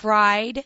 fried